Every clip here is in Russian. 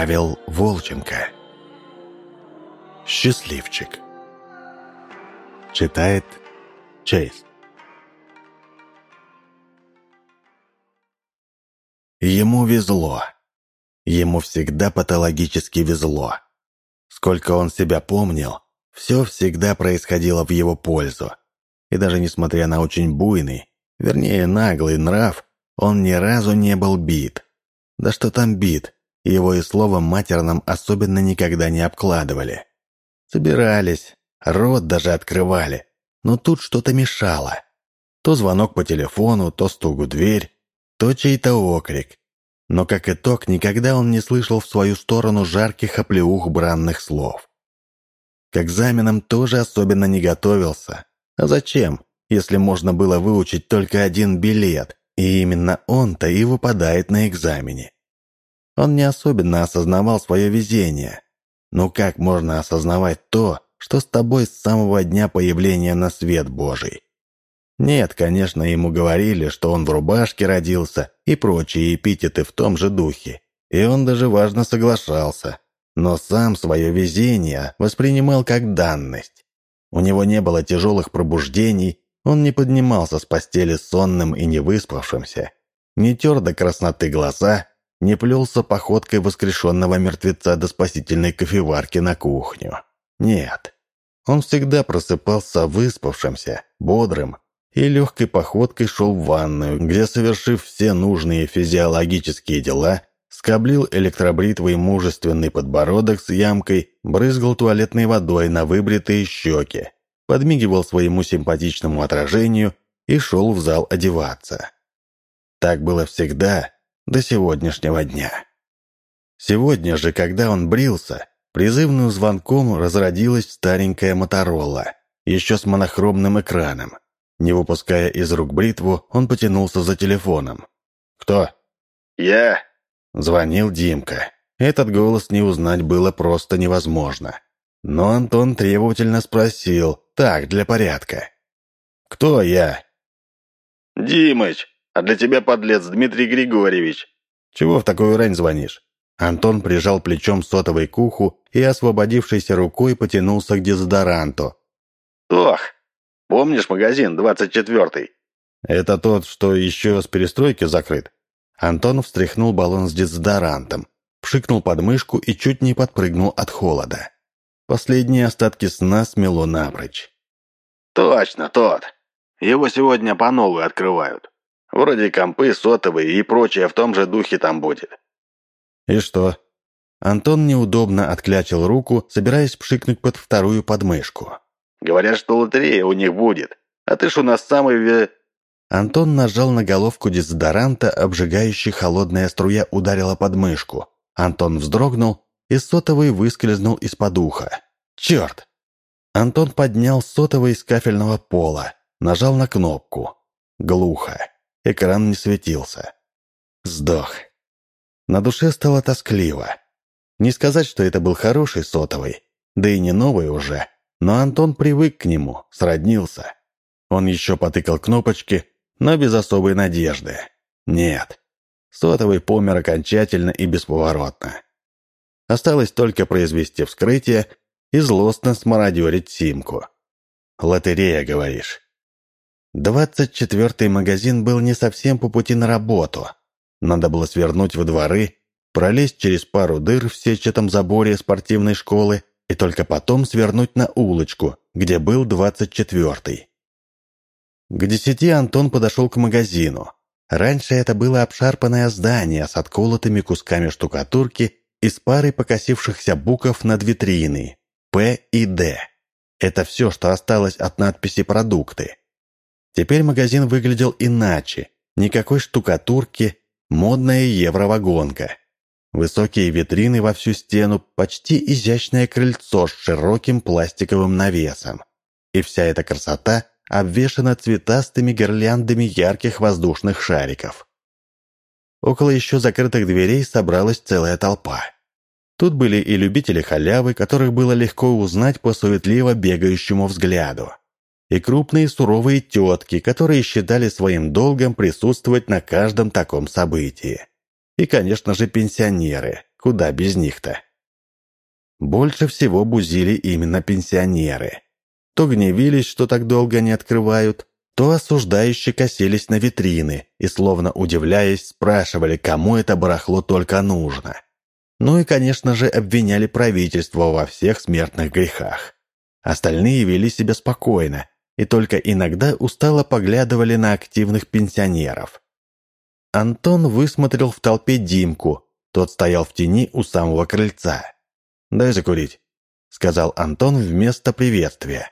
Павел Волченко Счастливчик Читает Чейз Ему везло. Ему всегда патологически везло. Сколько он себя помнил, все всегда происходило в его пользу. И даже несмотря на очень буйный, вернее наглый нрав, он ни разу не был бит. Да что там бит, его и словом матерным особенно никогда не обкладывали. Собирались, рот даже открывали, но тут что-то мешало. То звонок по телефону, то стук в дверь, то чей-то окрик. Но как итог, никогда он не слышал в свою сторону жарких оплеух бранных слов. К экзаменам тоже особенно не готовился. А зачем, если можно было выучить только один билет, и именно он-то и выпадает на экзамене? Он не особенно осознавал свое везение. Но как можно осознавать то, что с тобой с самого дня появления на свет Божий? Нет, конечно, ему говорили, что он в рубашке родился и прочие эпитеты в том же духе. И он даже важно соглашался. Но сам свое везение воспринимал как данность. У него не было тяжелых пробуждений, он не поднимался с постели сонным и невыспавшимся, не тер до красноты глаза, не плелся походкой воскрешенного мертвеца до спасительной кофеварки на кухню. Нет, он всегда просыпался выспавшимся, бодрым, и легкой походкой шел в ванную, где, совершив все нужные физиологические дела, скоблил электробритвой мужественный подбородок с ямкой, брызгал туалетной водой на выбритые щеки, подмигивал своему симпатичному отражению и шел в зал одеваться. Так было всегда, до сегодняшнего дня. Сегодня же, когда он брился, призывным звонком разродилась старенькая Моторола, еще с монохромным экраном. Не выпуская из рук бритву, он потянулся за телефоном. «Кто?» «Я», — звонил Димка. Этот голос не узнать было просто невозможно. Но Антон требовательно спросил, так, для порядка. «Кто я?» «Димыч, а для тебя, подлец, Дмитрий Григорьевич». «Чего в такую рань звонишь?» Антон прижал плечом сотовой к уху и, освободившейся рукой, потянулся к дезодоранту. «Ох, Помнишь магазин, двадцать четвертый?» «Это тот, что еще с перестройки закрыт?» Антон встряхнул баллон с дезодорантом, пшикнул под мышку и чуть не подпрыгнул от холода. Последние остатки сна смело напрочь. «Точно, тот. Его сегодня по новой открывают. Вроде компы, сотовые и прочее в том же духе там будет». «И что?» Антон неудобно отклячил руку, собираясь пшикнуть под вторую подмышку. Говорят, что лотерея у них будет. А ты ж у нас самый...» Антон нажал на головку дезодоранта, обжигающий холодная струя ударила под мышку. Антон вздрогнул, и сотовый выскользнул из-под уха. «Черт!» Антон поднял сотовый из кафельного пола, нажал на кнопку. Глухо. Экран не светился. Сдох. На душе стало тоскливо. Не сказать, что это был хороший сотовый, да и не новый уже, но Антон привык к нему, сроднился. Он еще потыкал кнопочки, но без особой надежды. Нет. Сотовый помер окончательно и бесповоротно. Осталось только произвести вскрытие и злостно смародерить симку. «Лотерея, говоришь?» Двадцать четвертый магазин был не совсем по пути на работу. Надо было свернуть во дворы, пролезть через пару дыр в сетчатом заборе спортивной школы и только потом свернуть на улочку, где был двадцать четвертый. К десяти Антон подошел к магазину. Раньше это было обшарпанное здание с отколотыми кусками штукатурки и с парой покосившихся букв над витриной «П» и «Д». Это все, что осталось от надписи «Продукты». Теперь магазин выглядел иначе. Никакой штукатурки, модная евровагонка. Высокие витрины во всю стену, почти изящное крыльцо с широким пластиковым навесом. И вся эта красота обвешана цветастыми гирляндами ярких воздушных шариков. Около еще закрытых дверей собралась целая толпа. Тут были и любители халявы, которых было легко узнать по суетливо бегающему взгляду. И крупные суровые тетки, которые считали своим долгом присутствовать на каждом таком событии. И, конечно же, пенсионеры, куда без них-то. Больше всего бузили именно пенсионеры. То гневились, что так долго не открывают, то осуждающие косились на витрины и, словно удивляясь, спрашивали, кому это барахло только нужно. Ну и, конечно же, обвиняли правительство во всех смертных грехах. Остальные вели себя спокойно и только иногда устало поглядывали на активных пенсионеров. Антон высмотрел в толпе Димку, тот стоял в тени у самого крыльца. «Дай закурить», — сказал Антон вместо приветствия.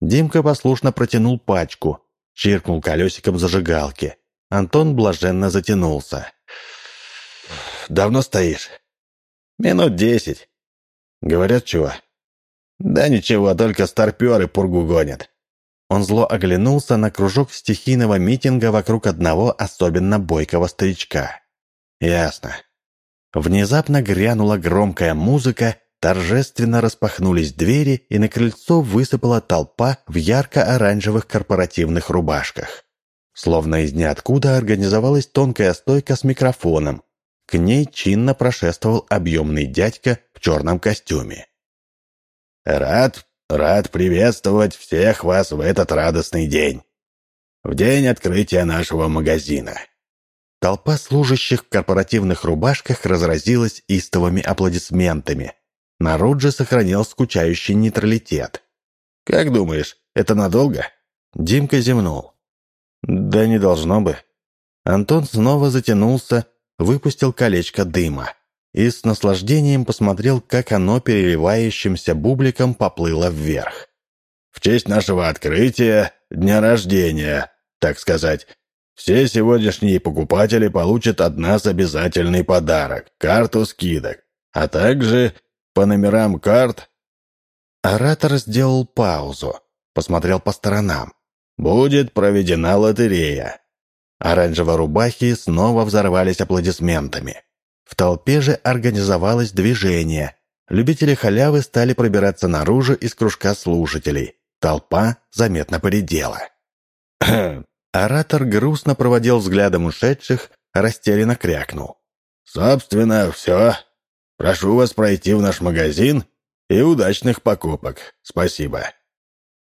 Димка послушно протянул пачку, чиркнул колесиком зажигалки. Антон блаженно затянулся. «Давно стоишь?» «Минут десять». «Говорят, чего?» «Да ничего, только старперы пургу гонят». Он зло оглянулся на кружок стихийного митинга вокруг одного особенно бойкого старичка. «Ясно». Внезапно грянула громкая музыка, торжественно распахнулись двери, и на крыльцо высыпала толпа в ярко-оранжевых корпоративных рубашках. Словно из ниоткуда организовалась тонкая стойка с микрофоном. К ней чинно прошествовал объемный дядька в черном костюме. «Рад, рад приветствовать всех вас в этот радостный день. В день открытия нашего магазина». Толпа служащих в корпоративных рубашках разразилась истовыми аплодисментами. Народ же сохранял скучающий нейтралитет. «Как думаешь, это надолго?» Димка зевнул. «Да не должно бы». Антон снова затянулся, выпустил колечко дыма и с наслаждением посмотрел, как оно переливающимся бубликом поплыло вверх. «В честь нашего открытия, дня рождения, так сказать, все сегодняшние покупатели получат от нас обязательный подарок – карту скидок, а также по номерам карт...» Оратор сделал паузу, посмотрел по сторонам. «Будет проведена лотерея». Оранжево-рубахи снова взорвались аплодисментами. В толпе же организовалось движение. Любители халявы стали пробираться наружу из кружка слушателей. Толпа заметно поредела. Оратор грустно проводил взглядом ушедших, растерянно крякнул. «Собственно, все. Прошу вас пройти в наш магазин и удачных покупок. Спасибо».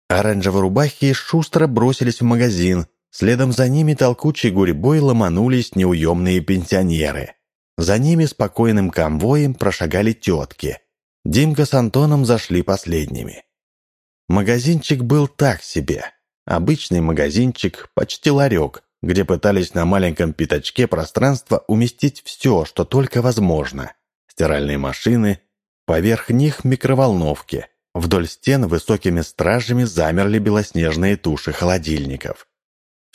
Оранжево-рубахи шустро бросились в магазин. Следом за ними толкучей гурьбой ломанулись неуемные пенсионеры. За ними спокойным конвоем прошагали тетки. Димка с Антоном зашли последними. Магазинчик был так себе. Обычный магазинчик, почти ларек, где пытались на маленьком пятачке пространства уместить все, что только возможно стиральные машины, поверх них микроволновки. Вдоль стен высокими стражами замерли белоснежные туши холодильников.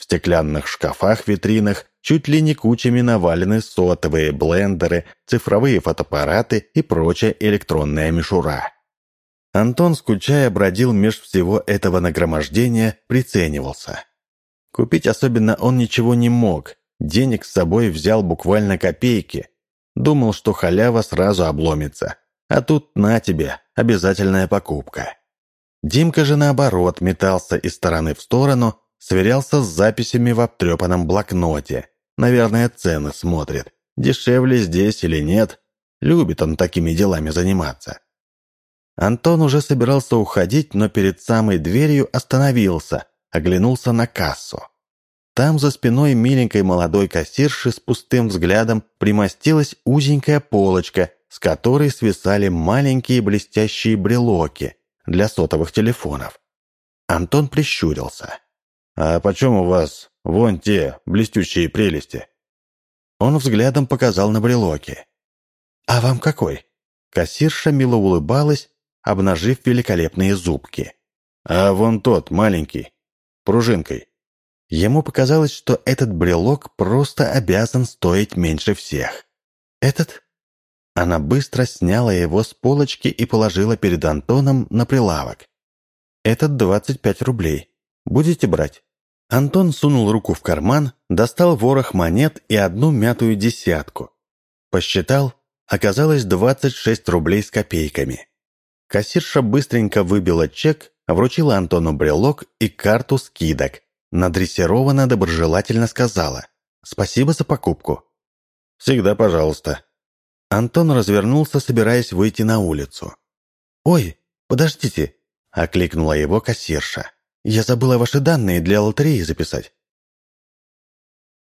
В стеклянных шкафах-витринах чуть ли не кучами навалены сотовые блендеры, цифровые фотоаппараты и прочая электронная мишура. Антон, скучая, бродил меж всего этого нагромождения, приценивался. Купить особенно он ничего не мог, денег с собой взял буквально копейки, Думал, что халява сразу обломится. А тут на тебе, обязательная покупка. Димка же наоборот метался из стороны в сторону, сверялся с записями в обтрепанном блокноте. Наверное, цены смотрит. Дешевле здесь или нет. Любит он такими делами заниматься. Антон уже собирался уходить, но перед самой дверью остановился, оглянулся на кассу. Там за спиной миленькой молодой кассирши с пустым взглядом примостилась узенькая полочка, с которой свисали маленькие блестящие брелоки для сотовых телефонов. Антон прищурился. «А почем у вас вон те блестящие прелести?» Он взглядом показал на брелоки. «А вам какой?» Кассирша мило улыбалась, обнажив великолепные зубки. «А вон тот, маленький, пружинкой». Ему показалось, что этот брелок просто обязан стоить меньше всех. «Этот?» Она быстро сняла его с полочки и положила перед Антоном на прилавок. «Этот 25 рублей. Будете брать?» Антон сунул руку в карман, достал ворох монет и одну мятую десятку. Посчитал, оказалось 26 рублей с копейками. Кассирша быстренько выбила чек, вручила Антону брелок и карту скидок, Надрессирована доброжелательно сказала «Спасибо за покупку». «Всегда пожалуйста». Антон развернулся, собираясь выйти на улицу. «Ой, подождите!» — окликнула его кассирша. «Я забыла ваши данные для лотереи записать».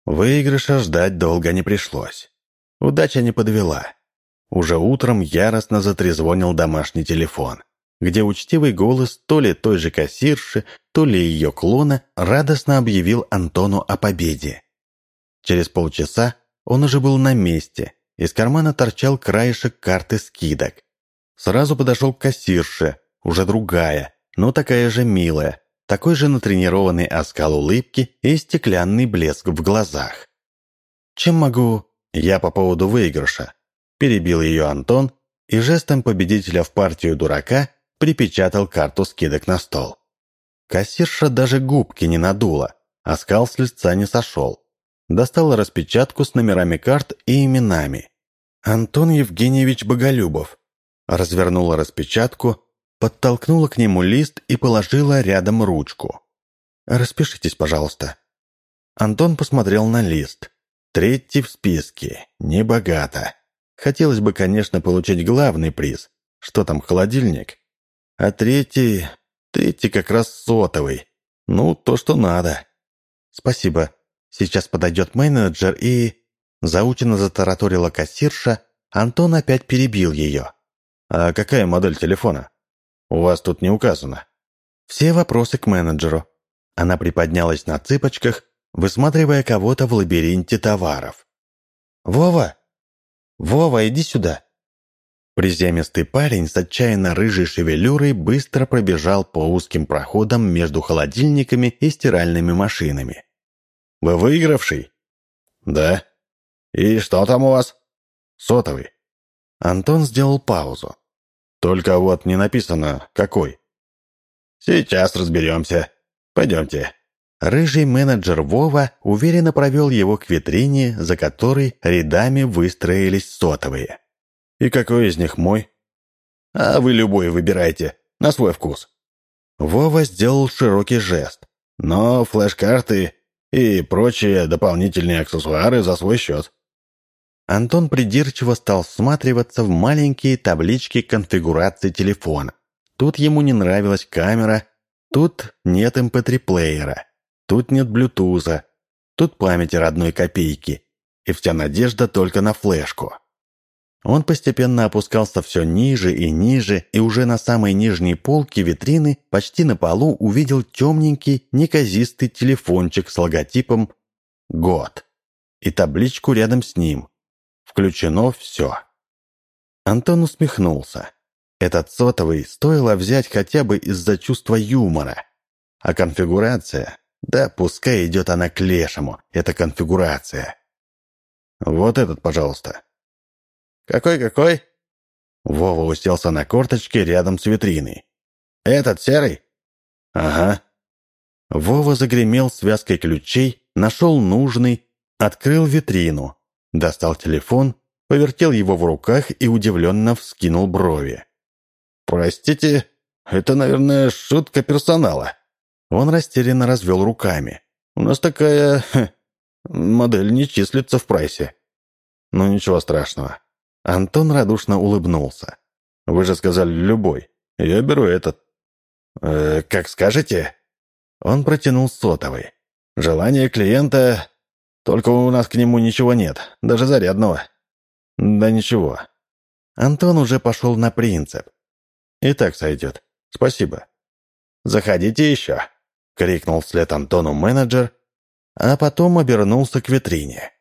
Выигрыша ждать долго не пришлось. Удача не подвела. Уже утром яростно затрезвонил домашний телефон, где учтивый голос то ли той же кассирши, то ли ее клона радостно объявил Антону о победе. Через полчаса он уже был на месте, из кармана торчал краешек карты скидок. Сразу подошел к кассирше, уже другая, но такая же милая, такой же натренированный оскал улыбки и стеклянный блеск в глазах. «Чем могу?» «Я по поводу выигрыша», – перебил ее Антон и жестом победителя в партию дурака припечатал карту скидок на стол. Кассирша даже губки не надула, оскал с лица не сошел. Достала распечатку с номерами карт и именами. «Антон Евгеньевич Боголюбов». Развернула распечатку, подтолкнула к нему лист и положила рядом ручку. «Распишитесь, пожалуйста». Антон посмотрел на лист. Третий в списке. Небогато. Хотелось бы, конечно, получить главный приз. Что там, холодильник? А третий... Третий как раз сотовый. Ну, то, что надо. Спасибо. Сейчас подойдет менеджер и... Заучено затараторила кассирша, Антон опять перебил ее. «А какая модель телефона? У вас тут не указано». «Все вопросы к менеджеру». Она приподнялась на цыпочках, высматривая кого-то в лабиринте товаров. «Вова! Вова, иди сюда!» Приземистый парень с отчаянно рыжей шевелюрой быстро пробежал по узким проходам между холодильниками и стиральными машинами. «Вы выигравший?» «Да». «И что там у вас?» «Сотовый». Антон сделал паузу. «Только вот не написано, какой». «Сейчас разберемся. Пойдемте». Рыжий менеджер Вова уверенно провел его к витрине, за которой рядами выстроились сотовые. «И какой из них мой?» «А вы любой выбирайте, на свой вкус». Вова сделал широкий жест, но флеш-карты и прочие дополнительные аксессуары за свой счет. Антон придирчиво стал всматриваться в маленькие таблички конфигурации телефона. Тут ему не нравилась камера, тут нет mp3-плеера. Эм Тут нет блютуза, тут памяти родной копейки, и вся надежда только на флешку. Он постепенно опускался все ниже и ниже, и уже на самой нижней полке витрины, почти на полу, увидел темненький, неказистый телефончик с логотипом «Год» и табличку рядом с ним. Включено все. Антон усмехнулся. Этот сотовый стоило взять хотя бы из-за чувства юмора. А конфигурация да пускай идет она к лешему, это конфигурация. Вот этот, пожалуйста. Какой-какой? Вова уселся на корточке рядом с витриной. Этот серый? Ага. Вова загремел связкой ключей, нашел нужный, открыл витрину, достал телефон, повертел его в руках и удивленно вскинул брови. «Простите, это, наверное, шутка персонала». Он растерянно развел руками. «У нас такая... Хе, модель не числится в прайсе». «Ну, ничего страшного». Антон радушно улыбнулся. «Вы же сказали любой. Я беру этот». «Э, «Как скажете». Он протянул сотовый. «Желание клиента... Только у нас к нему ничего нет, даже зарядного». «Да ничего». Антон уже пошел на принцип. «И так сойдет. Спасибо». «Заходите еще». — крикнул вслед Антону менеджер, а потом обернулся к витрине.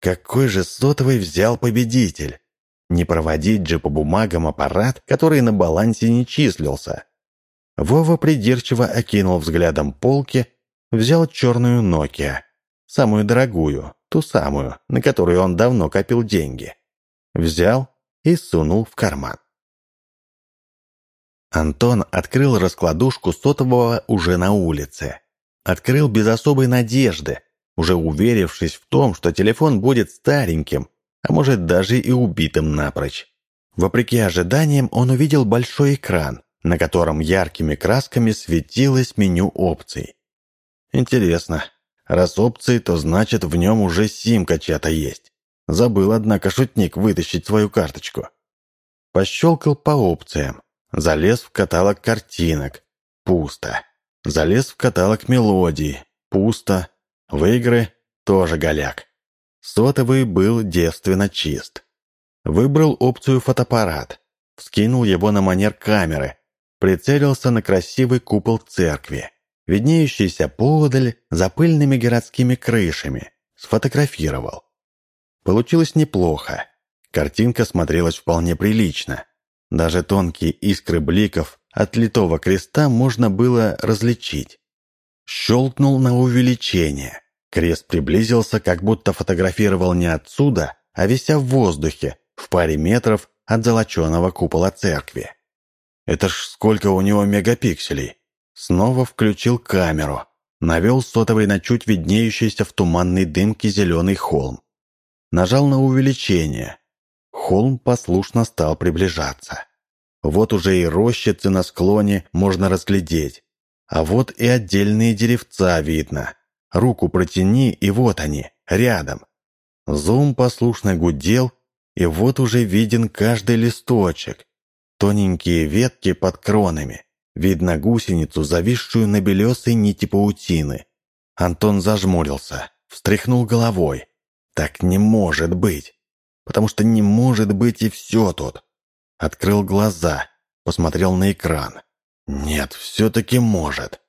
Какой же сотовый взял победитель? Не проводить же по бумагам аппарат, который на балансе не числился. Вова придирчиво окинул взглядом полки, взял черную Nokia, самую дорогую, ту самую, на которую он давно копил деньги. Взял и сунул в карман. Антон открыл раскладушку сотового уже на улице. Открыл без особой надежды, уже уверившись в том, что телефон будет стареньким, а может даже и убитым напрочь. Вопреки ожиданиям он увидел большой экран, на котором яркими красками светилось меню опций. Интересно, раз опции, то значит в нем уже симка чья-то есть. Забыл, однако, шутник вытащить свою карточку. Пощелкал по опциям. Залез в каталог картинок. Пусто. Залез в каталог мелодий. Пусто. В игры тоже голяк. Сотовый был девственно чист. Выбрал опцию фотоаппарат. Вскинул его на манер камеры. Прицелился на красивый купол церкви, виднеющийся поодаль за пыльными городскими крышами. Сфотографировал. Получилось неплохо. Картинка смотрелась вполне прилично. Даже тонкие искры бликов от литого креста можно было различить. Щелкнул на увеличение. Крест приблизился, как будто фотографировал не отсюда, а вися в воздухе, в паре метров от золоченого купола церкви. Это ж сколько у него мегапикселей. Снова включил камеру. Навел сотовый на чуть виднеющийся в туманной дымке зеленый холм. Нажал на увеличение. Холм послушно стал приближаться. Вот уже и рощицы на склоне можно разглядеть. А вот и отдельные деревца видно. Руку протяни, и вот они, рядом. Зум послушно гудел, и вот уже виден каждый листочек. Тоненькие ветки под кронами. Видно гусеницу, зависшую на белесой нити паутины. Антон зажмурился, встряхнул головой. Так не может быть. Потому что не может быть и все тут. Открыл глаза, посмотрел на экран. Нет, все-таки может.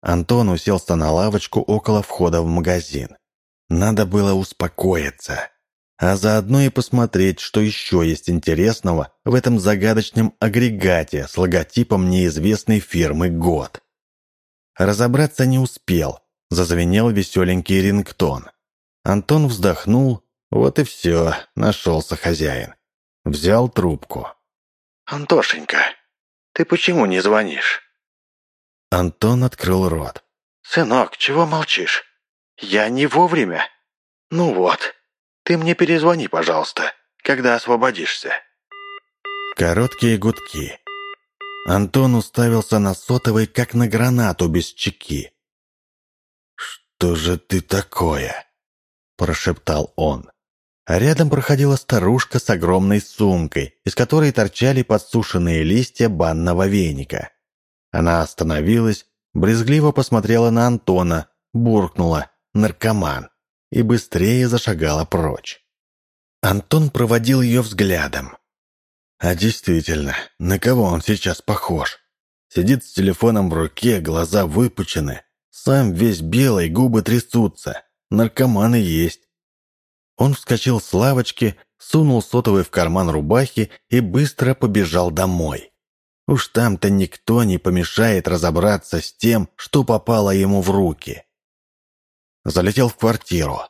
Антон уселся на лавочку около входа в магазин. Надо было успокоиться, а заодно и посмотреть, что еще есть интересного в этом загадочном агрегате с логотипом неизвестной фирмы «Год». Разобраться не успел, зазвенел веселенький рингтон. Антон вздохнул, вот и все, нашелся хозяин. Взял трубку. «Антошенька, ты почему не звонишь?» Антон открыл рот. «Сынок, чего молчишь? Я не вовремя. Ну вот, ты мне перезвони, пожалуйста, когда освободишься». Короткие гудки. Антон уставился на сотовый, как на гранату без чеки. «Что же ты такое?» – прошептал он. А рядом проходила старушка с огромной сумкой, из которой торчали подсушенные листья банного веника. Она остановилась, брезгливо посмотрела на Антона, буркнула «наркоман» и быстрее зашагала прочь. Антон проводил ее взглядом. А действительно, на кого он сейчас похож? Сидит с телефоном в руке, глаза выпучены, сам весь белый, губы трясутся. Наркоманы есть. Он вскочил с лавочки, сунул сотовый в карман рубахи и быстро побежал домой. Уж там-то никто не помешает разобраться с тем, что попало ему в руки. Залетел в квартиру.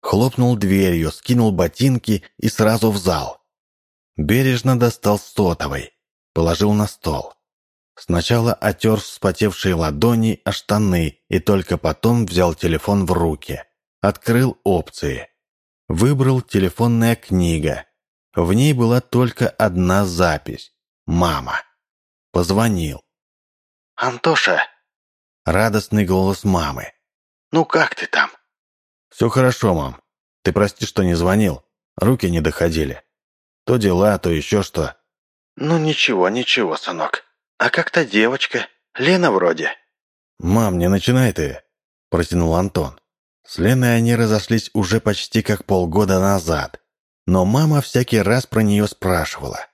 Хлопнул дверью, скинул ботинки и сразу в зал. Бережно достал сотовый. Положил на стол. Сначала отер вспотевшие ладони о штаны и только потом взял телефон в руки. Открыл опции. Выбрал телефонная книга. В ней была только одна запись. «Мама». Позвонил. «Антоша!» Радостный голос мамы. «Ну как ты там?» «Все хорошо, мам. Ты прости, что не звонил. Руки не доходили. То дела, то еще что». «Ну ничего, ничего, сынок. А как то девочка? Лена вроде?» «Мам, не начинай ты», – протянул Антон. С Леной они разошлись уже почти как полгода назад. Но мама всякий раз про нее спрашивала.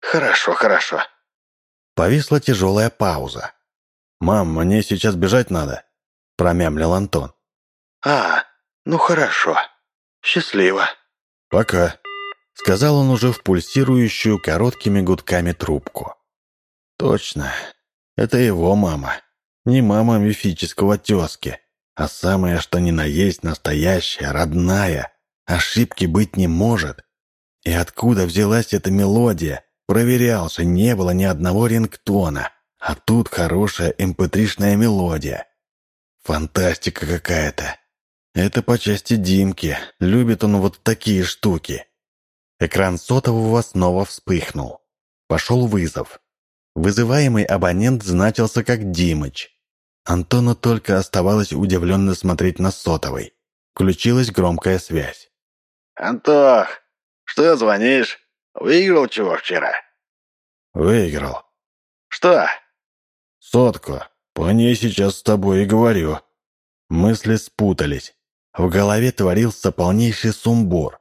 «Хорошо, хорошо. Повисла тяжелая пауза. «Мам, мне сейчас бежать надо», – промямлил Антон. «А, ну хорошо. Счастливо». «Пока», – сказал он уже в пульсирующую короткими гудками трубку. «Точно. Это его мама. Не мама мифического тезки, а самое что ни на есть настоящая, родная. Ошибки быть не может. И откуда взялась эта мелодия, Проверялся, не было ни одного рингтона, а тут хорошая mp3-шная эм мелодия. Фантастика какая-то. Это по части Димки, любит он вот такие штуки. Экран сотового снова вспыхнул. Пошел вызов. Вызываемый абонент значился как Димыч. Антону только оставалось удивленно смотреть на сотовый. Включилась громкая связь. «Антох, что звонишь? Выиграл чего вчера?» «Выиграл». «Что?» «Сотку. По ней сейчас с тобой и говорю». Мысли спутались. В голове творился полнейший сумбур.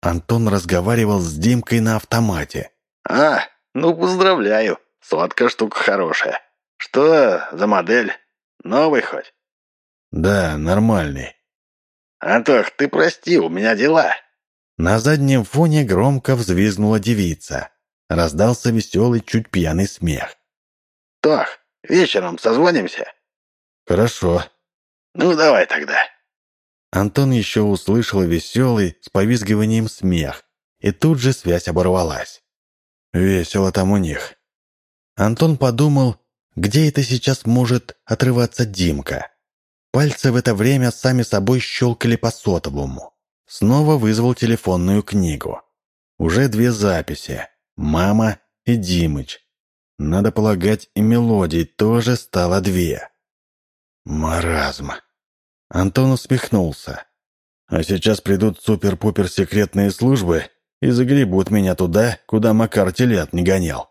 Антон разговаривал с Димкой на автомате. «А, ну поздравляю. Сотка штука хорошая. Что за модель? Новый хоть?» «Да, нормальный». «Антох, ты прости, у меня дела». На заднем фоне громко взвизгнула девица. Раздался веселый, чуть пьяный смех. «Тох, вечером созвонимся?» «Хорошо». «Ну, давай тогда». Антон еще услышал веселый, с повизгиванием смех, и тут же связь оборвалась. Весело там у них. Антон подумал, где это сейчас может отрываться Димка. Пальцы в это время сами собой щелкали по сотовому. Снова вызвал телефонную книгу. Уже две записи. Мама и Димыч. Надо полагать, и мелодий тоже стало две. Маразм. Антон усмехнулся. А сейчас придут супер-пупер секретные службы и загребут меня туда, куда Макар телят не гонял.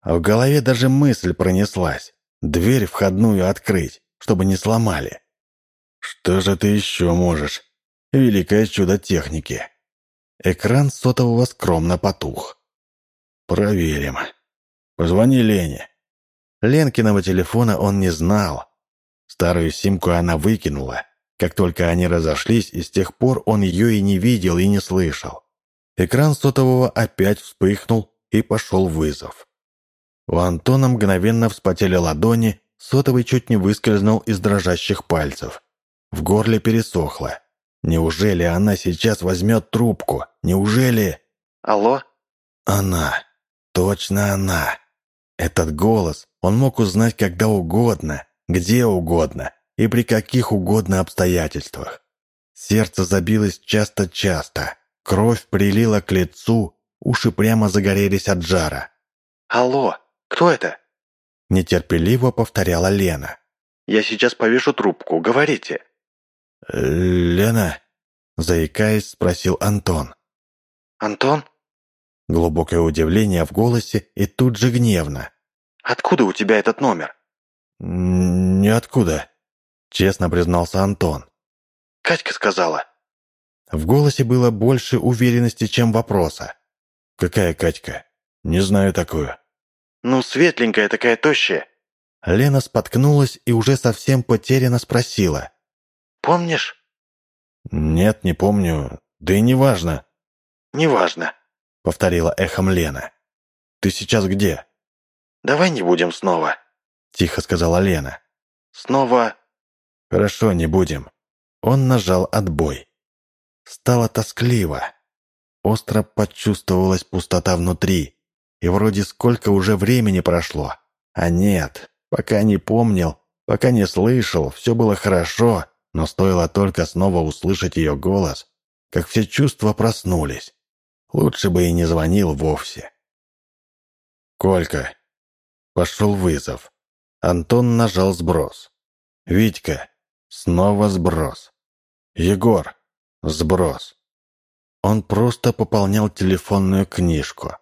А в голове даже мысль пронеслась. Дверь входную открыть, чтобы не сломали. Что же ты еще можешь? Великое чудо техники. Экран сотового скромно потух. Проверим. Позвони Лене. Ленкиного телефона он не знал. Старую симку она выкинула. Как только они разошлись, и с тех пор он ее и не видел, и не слышал. Экран сотового опять вспыхнул, и пошел вызов. У Антона мгновенно вспотели ладони, сотовый чуть не выскользнул из дрожащих пальцев. В горле пересохло. Неужели она сейчас возьмет трубку? Неужели... Алло? Она. Точно она. Этот голос он мог узнать когда угодно, где угодно и при каких угодно обстоятельствах. Сердце забилось часто-часто, кровь прилила к лицу, уши прямо загорелись от жара. «Алло, кто это?» Нетерпеливо повторяла Лена. «Я сейчас повешу трубку, говорите». «Лена?» Заикаясь, спросил Антон. «Антон?» Глубокое удивление в голосе и тут же гневно. «Откуда у тебя этот номер?» «Ниоткуда», — честно признался Антон. «Катька сказала». В голосе было больше уверенности, чем вопроса. «Какая Катька? Не знаю такую». «Ну, светленькая такая тощая». Лена споткнулась и уже совсем потерянно спросила. «Помнишь?» «Нет, не помню. Да и не важно». Повторила эхом Лена. «Ты сейчас где?» «Давай не будем снова», — тихо сказала Лена. «Снова...» «Хорошо, не будем». Он нажал отбой. Стало тоскливо. Остро почувствовалась пустота внутри. И вроде сколько уже времени прошло. А нет, пока не помнил, пока не слышал, все было хорошо, но стоило только снова услышать ее голос, как все чувства проснулись. Лучше бы и не звонил вовсе. «Колька!» Пошел вызов. Антон нажал сброс. «Витька!» Снова сброс. «Егор!» Сброс. Он просто пополнял телефонную книжку.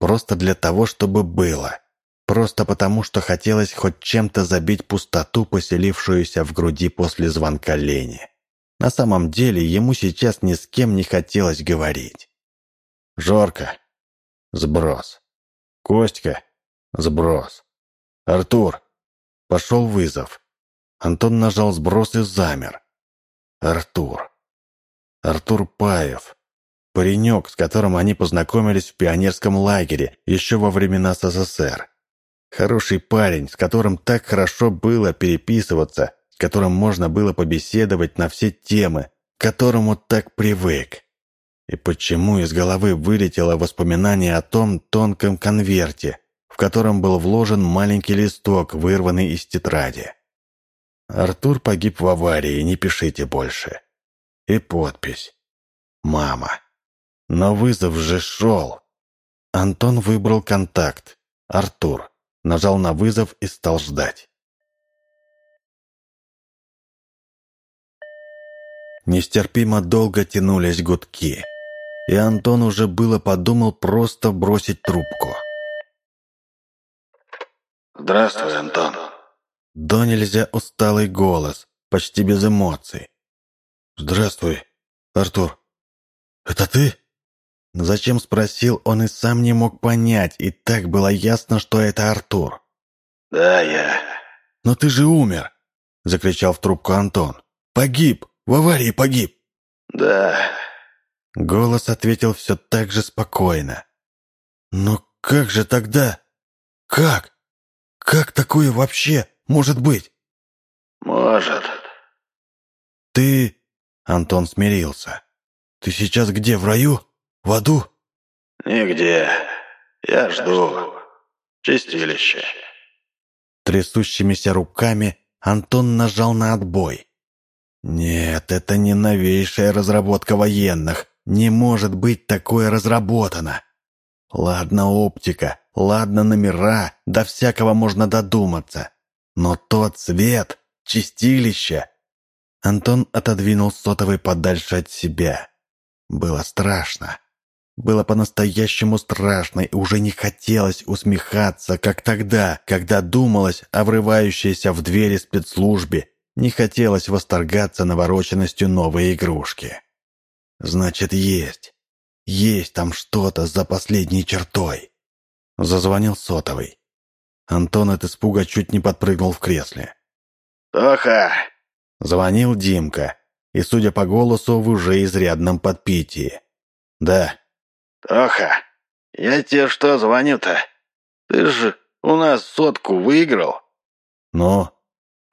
Просто для того, чтобы было. Просто потому, что хотелось хоть чем-то забить пустоту, поселившуюся в груди после звонка Лени. На самом деле, ему сейчас ни с кем не хотелось говорить. «Жорка!» Сброс. «Костька!» Сброс. «Артур!» Пошел вызов. Антон нажал сброс и замер. «Артур!» Артур Паев. Паренек, с которым они познакомились в пионерском лагере еще во времена СССР. Хороший парень, с которым так хорошо было переписываться, с которым можно было побеседовать на все темы, к которому так привык. И почему из головы вылетело воспоминание о том тонком конверте, в котором был вложен маленький листок, вырванный из тетради. «Артур погиб в аварии, не пишите больше». И подпись. «Мама». Но вызов же шел. Антон выбрал контакт. Артур нажал на вызов и стал ждать. нестерпимо долго тянулись гудки. И Антон уже было подумал просто бросить трубку. «Здравствуй, Антон». До нельзя усталый голос, почти без эмоций. «Здравствуй, Артур. Это ты?» Зачем спросил, он и сам не мог понять, и так было ясно, что это Артур. «Да, я». «Но ты же умер!» — закричал в трубку Антон. «Погиб! В аварии погиб!» «Да». Голос ответил все так же спокойно. «Но как же тогда? Как? Как такое вообще может быть?» «Может». «Ты...» — Антон смирился. «Ты сейчас где, в раю? В аду?» «Нигде. Я жду. Чистилище». Трясущимися руками Антон нажал на отбой. «Нет, это не новейшая разработка военных. Не может быть такое разработано. Ладно оптика, ладно номера, до всякого можно додуматься. Но тот цвет, чистилище...» Антон отодвинул сотовый подальше от себя. Было страшно. Было по-настоящему страшно, и уже не хотелось усмехаться, как тогда, когда думалось о врывающейся в двери спецслужбе, не хотелось восторгаться навороченностью новой игрушки. Значит, есть. Есть там что-то за последней чертой. Зазвонил сотовый. Антон от испуга чуть не подпрыгнул в кресле. «Тоха!» Звонил Димка, и, судя по голосу, в уже изрядном подпитии. «Да». «Тоха, я тебе что звоню-то? Ты же у нас сотку выиграл». «Ну?»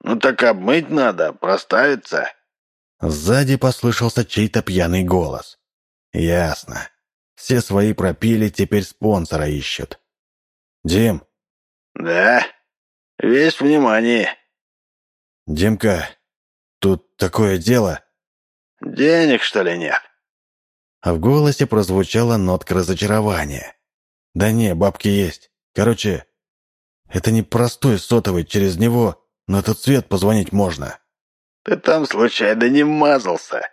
«Ну так обмыть надо, проставиться». Сзади послышался чей-то пьяный голос. «Ясно. Все свои пропили, теперь спонсора ищут». «Дим?» «Да? Весь внимание». «Димка, тут такое дело...» «Денег, что ли, нет?» А в голосе прозвучала нотка разочарования. «Да не, бабки есть. Короче, это не простой сотовый, через него на этот цвет позвонить можно». «Ты там случайно не мазался?»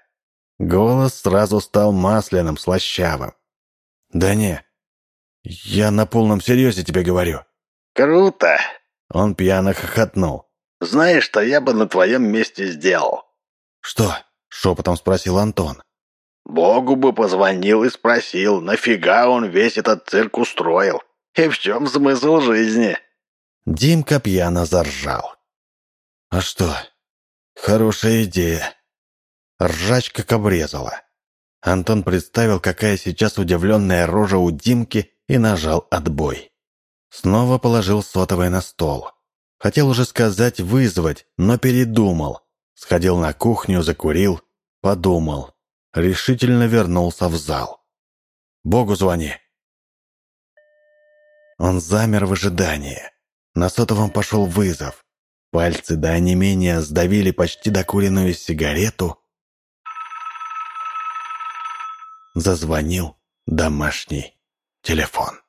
Голос сразу стал масляным, слащавым. «Да не, я на полном серьезе тебе говорю». «Круто!» Он пьяно хохотнул. «Знаешь, что я бы на твоем месте сделал?» «Что?» — шепотом спросил Антон. Богу бы позвонил и спросил, нафига он весь этот цирк устроил, и в чем смысл жизни. Димка пьяно заржал. «А что? Хорошая идея». Ржач как обрезала. Антон представил, какая сейчас удивленная рожа у Димки, и нажал отбой. Снова положил сотовый на стол. Хотел уже сказать «вызвать», но передумал. Сходил на кухню, закурил, подумал решительно вернулся в зал. «Богу звони!» Он замер в ожидании. На сотовом пошел вызов. Пальцы до онемения сдавили почти докуренную сигарету. Зазвонил домашний телефон.